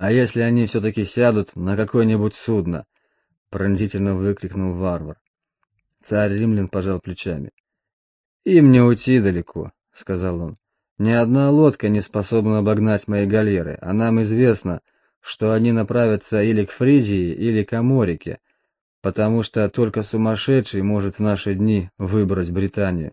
А если они все-таки сядут на какое-нибудь судно? Пронзительно выкрикнул варвар. Царь римлян пожал плечами. «Им не уйти далеко», — сказал он. «Ни одна лодка не способна обогнать мои галеры, а нам известно, что они направятся или к Фризии, или к Аморике, потому что только сумасшедший может в наши дни выбрать Британию.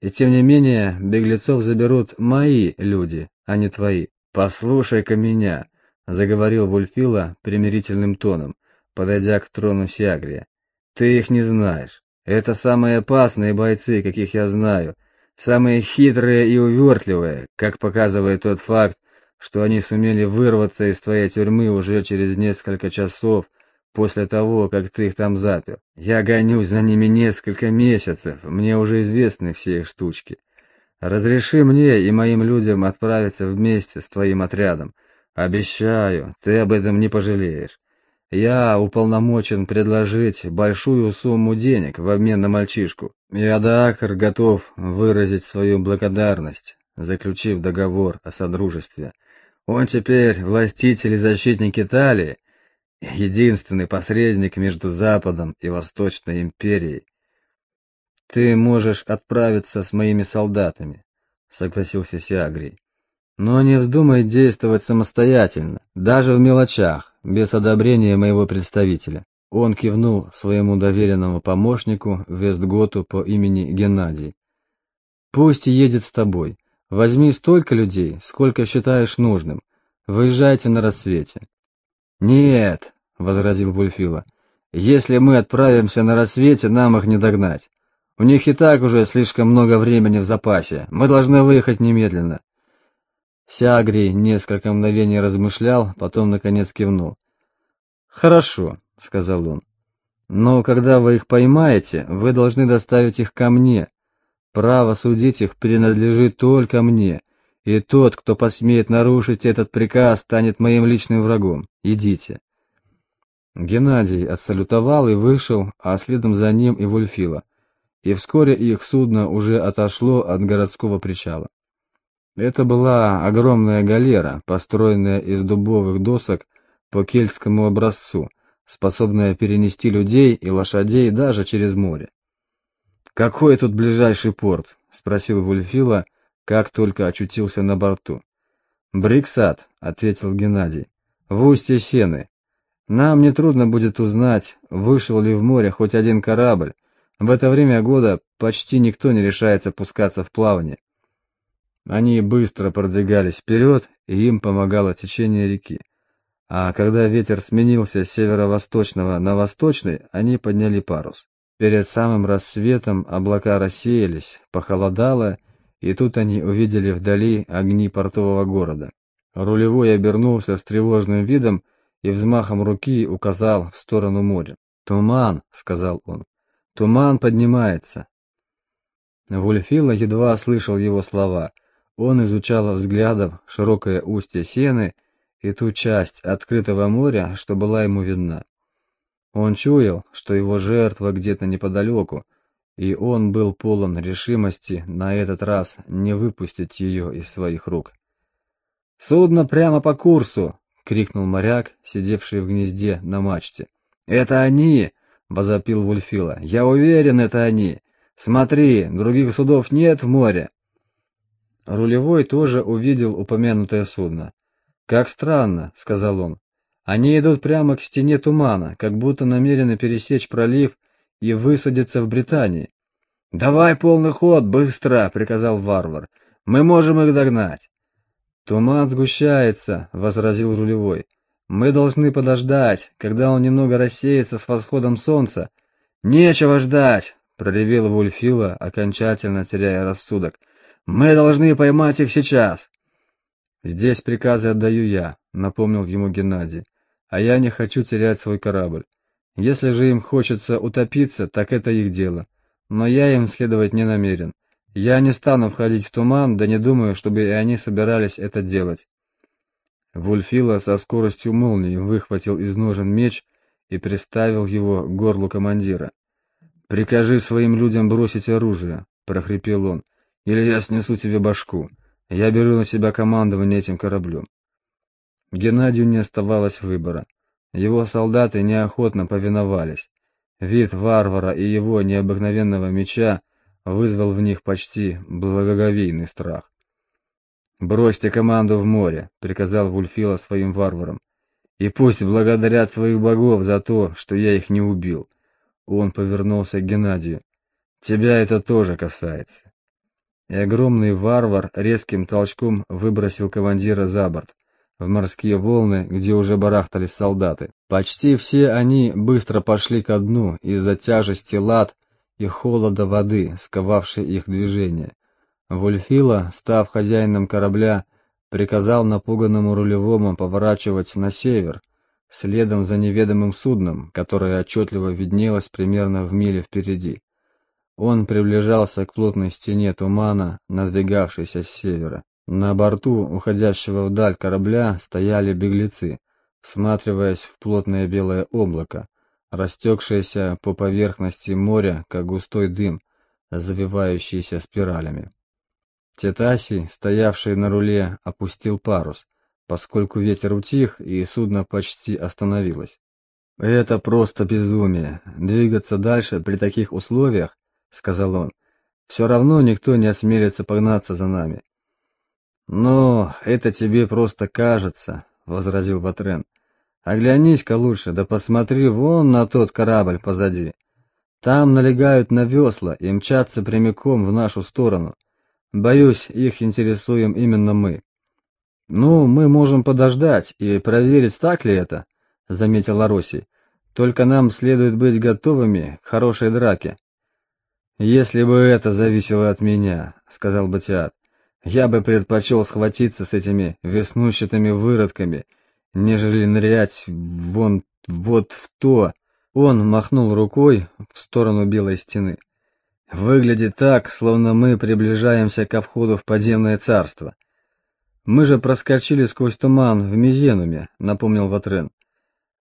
И тем не менее, беглецов заберут мои люди, а не твои. Послушай-ка меня, — заговорил Вульфила примирительным тоном, подойдя к трону Сиагрия. Ты их не знаешь. Это самые опасные бойцы, каких я знаю, самые хитрые и увертливые, как показывает тот факт, что они сумели вырваться из твоей тюрьмы уже через несколько часов после того, как ты их там запер. Я гонюсь за ними несколько месяцев, мне уже известны все их штучки. Разреши мне и моим людям отправиться вместе с твоим отрядом. Обещаю, ты об этом не пожалеешь. Я уполномочен предложить большую сумму денег в обмен на мальчишку. И Адакр готов выразить свою благодарность, заключив договор о содружестве. Он теперь властитель и защитник Италии, единственный посредник между Западом и Восточной империей. Ты можешь отправиться с моими солдатами, согласился Сиагрий. Но не вздумай действовать самостоятельно, даже в мелочах, без одобрения моего представителя. Он кивнул своему доверенному помощнику Вестготу по имени Геннадий. Пусть едет с тобой. Возьми столько людей, сколько считаешь нужным. Выезжайте на рассвете. Нет, возразил Вульфила. Если мы отправимся на рассвете, нам их не догнать. У них и так уже слишком много времени в запасе. Мы должны выехать немедленно. Сиагрий несколько мгновений размышлял, потом наконец кивнул. «Хорошо», — сказал он. «Но когда вы их поймаете, вы должны доставить их ко мне. Право судить их принадлежит только мне, и тот, кто посмеет нарушить этот приказ, станет моим личным врагом. Идите». Геннадий отсалютовал и вышел, а следом за ним и Вульфила. И вскоре их судно уже отошло от городского причала. Это была огромная галера, построенная из дубовых досок по кельтскому образцу, способная перенести людей и лошадей даже через море. «Какой тут ближайший порт?» — спросил Вульфила, как только очутился на борту. «Бриксад», — ответил Геннадий, — «в устье Сены. Нам нетрудно будет узнать, вышел ли в море хоть один корабль. В это время года почти никто не решается пускаться в плавание. Они быстро продвигались вперед, и им помогало течение реки. А когда ветер сменился с северо-восточного на восточный, они подняли парус. Перед самым рассветом облака рассеялись, похолодало, и тут они увидели вдали огни портового города. Рулевой обернулся с тревожным видом и взмахом руки указал в сторону моря. «Туман», — сказал он, — «туман поднимается». Вульфила едва слышал его слова — он изучал взглядом широкое устье сены и ту часть открытого моря, что была ему видна. Он чуял, что его жертва где-то неподалеку, и он был полон решимости на этот раз не выпустить ее из своих рук. «Судно прямо по курсу!» — крикнул моряк, сидевший в гнезде на мачте. «Это они!» — возопил Вульфила. «Я уверен, это они! Смотри, других судов нет в море!» Рулевой тоже увидел упомянутое судно. «Как странно», — сказал он. «Они идут прямо к стене тумана, как будто намерены пересечь пролив и высадиться в Британии». «Давай полный ход, быстро!» — приказал варвар. «Мы можем их догнать». «Туман сгущается», — возразил рулевой. «Мы должны подождать, когда он немного рассеется с восходом солнца». «Нечего ждать!» — проревел Вульфила, окончательно теряя рассудок. Мы должны поймать их сейчас. Здесь приказы отдаю я, напомнил ему Геннадий. А я не хочу терять свой корабль. Если же им хочется утопиться, так это их дело. Но я им следовать не намерен. Я не стану входить в туман, да не думаю, чтобы и они собирались это делать. Вульфила со скоростью молнии выхватил из ножен меч и приставил его к горлу командира. «Прикажи своим людям бросить оружие», — прохрипел он или я снесу тебе башку. Я беру на себя командование этим кораблем. Геннадию не оставалось выбора. Его солдаты неохотно повиновались. Вид варвара и его необыкновенного меча вызвал в них почти благоговейный страх. «Бросьте команду в море», — приказал Вульфила своим варварам. «И пусть благодарят своих богов за то, что я их не убил». Он повернулся к Геннадию. «Тебя это тоже касается». И огромный варвар резким толчком выбросил командира за борт, в морские волны, где уже барахтались солдаты. Почти все они быстро пошли ко дну из-за тяжести лад и холода воды, сковавшей их движение. Вульфила, став хозяином корабля, приказал напуганному рулевому поворачивать на север, следом за неведомым судном, которое отчетливо виднелось примерно в миле впереди. Он приближался к плотной стене тумана, надвигавшейся с севера. На борту уходящего вдаль корабля стояли беглецы, всматриваясь в плотное белое облако, растекшееся по поверхности моря, как густой дым, завивающийся спиралями. Тетасий, стоявший на руле, опустил парус, поскольку ветер утих и судно почти остановилось. «Это просто безумие. Двигаться дальше при таких условиях, — сказал он, — все равно никто не осмелится погнаться за нами. «Но это тебе просто кажется», — возразил Ватрен. «Оглянись-ка лучше, да посмотри вон на тот корабль позади. Там налегают на весла и мчатся прямиком в нашу сторону. Боюсь, их интересуем именно мы». «Ну, мы можем подождать и проверить, так ли это», — заметил Аросий. «Только нам следует быть готовыми к хорошей драке». «Если бы это зависело от меня», — сказал Батиат, я бы предпочел схватиться с этими веснущатыми выродками, нежели нырять вон вот в то. Он махнул рукой в сторону белой стены. Выглядит так, словно мы приближаемся ко входу в подземное царство. Мы же проскочили сквозь туман в Мизенуме, напомнил Ватрен.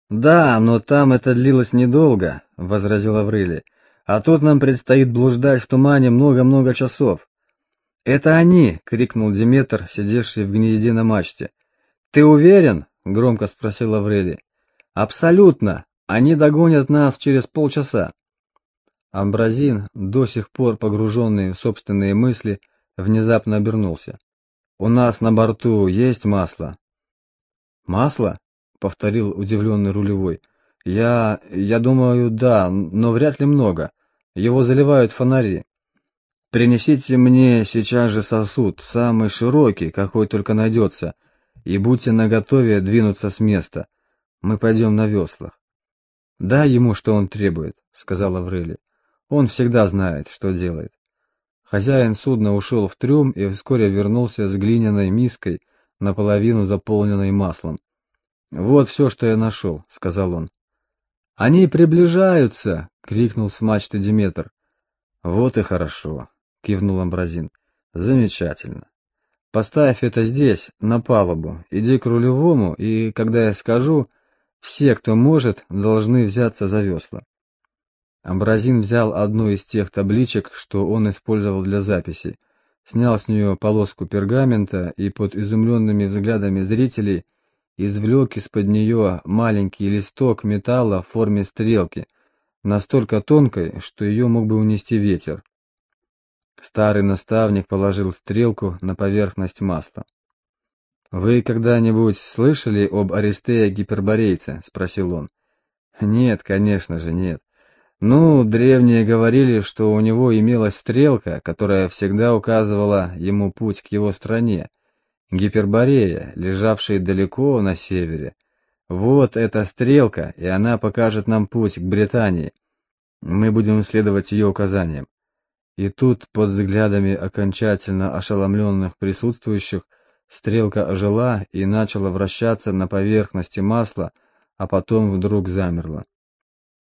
Да, но там это длилось недолго, возразил Аврели. А тут нам предстоит блуждать в тумане много-много часов. «Это они!» — крикнул Диметр, сидевший в гнезде на мачте. «Ты уверен?» — громко спросил Аврелий. «Абсолютно! Они догонят нас через полчаса!» Амбразин, до сих пор погруженный в собственные мысли, внезапно обернулся. «У нас на борту есть масло?» «Масло?» — повторил удивленный рулевой. «Я... я думаю, да, но вряд ли много. Его заливают фонари». Принесите мне сейчас же сосуд, самый широкий, какой только найдется, и будьте наготове двинуться с места. Мы пойдем на веслах. Дай ему, что он требует, сказал Аврели. Он всегда знает, что делает. Хозяин судна ушел в трюм и вскоре вернулся с глиняной миской, наполовину заполненной маслом. «Вот все, что я нашел», — сказал он. «Они приближаются!» — крикнул с мачты Диметр. «Вот и хорошо. — кивнул Амбразин. «Замечательно. Поставь это здесь, на палубу, иди к рулевому, и, когда я скажу, все, кто может, должны взяться за весла». Амбразин взял одну из тех табличек, что он использовал для записи, снял с нее полоску пергамента и под изумленными взглядами зрителей извлек из-под нее маленький листок металла в форме стрелки, настолько тонкой, что ее мог бы унести ветер. Старый наставник положил стрелку на поверхность масла. «Вы когда-нибудь слышали об Аристее Гиперборейце?» — спросил он. «Нет, конечно же, нет. Ну, древние говорили, что у него имелась стрелка, которая всегда указывала ему путь к его стране. Гиперборея, лежавшая далеко на севере. Вот эта стрелка, и она покажет нам путь к Британии. Мы будем следовать ее указаниям. И тут, под взглядами окончательно ошеломленных присутствующих, стрелка ожила и начала вращаться на поверхности масла, а потом вдруг замерла.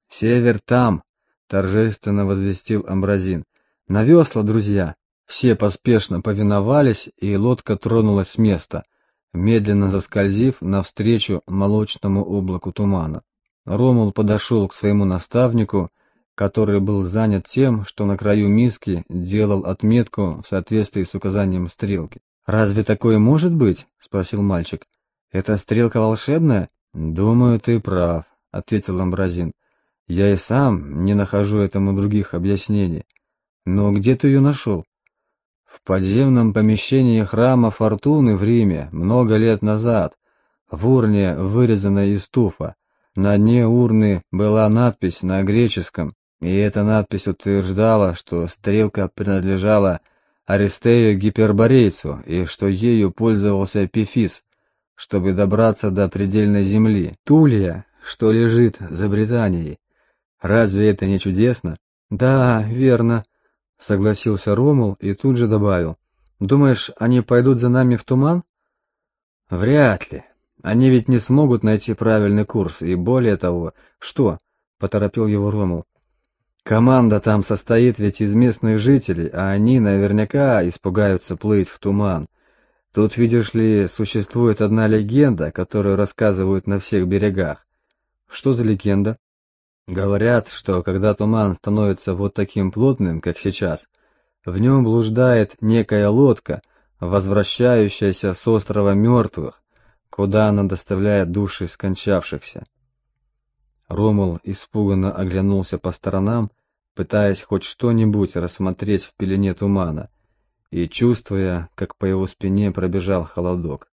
«Север там!» — торжественно возвестил Амбразин. «На весла, друзья!» Все поспешно повиновались, и лодка тронулась с места, медленно заскользив навстречу молочному облаку тумана. Ромул подошел к своему наставнику который был занят тем, что на краю миски делал отметку в соответствии с указанием стрелки. «Разве такое может быть?» — спросил мальчик. «Это стрелка волшебная?» «Думаю, ты прав», — ответил Амбразин. «Я и сам не нахожу этому других объяснений. Но где ты ее нашел?» «В подземном помещении храма Фортуны в Риме много лет назад, в урне, вырезанной из туфа. На дне урны была надпись на греческом, и эта надпись утверждала, что стрелка принадлежала Аристею Гиперборейцу и что ею пользовался Пифис, чтобы добраться до предельной земли, Тулия, что лежит за Британией. Разве это не чудесно? Да, верно, согласился Ромул и тут же добавил. Думаешь, они пойдут за нами в туман? Вряд ли. Они ведь не смогут найти правильный курс, и более того, что? Поторопил его Ромул. Команда там состоит ведь из местных жителей, а они наверняка испугаются плыть в туман. Тут, видишь ли, существует одна легенда, которую рассказывают на всех берегах. Что за легенда? Говорят, что когда туман становится вот таким плотным, как сейчас, в нем блуждает некая лодка, возвращающаяся с острова мертвых, куда она доставляет души скончавшихся. Ромул испуганно оглянулся по сторонам, пытаясь хоть что-нибудь рассмотреть в пелене тумана, и чувствуя, как по его спине пробежал холодок.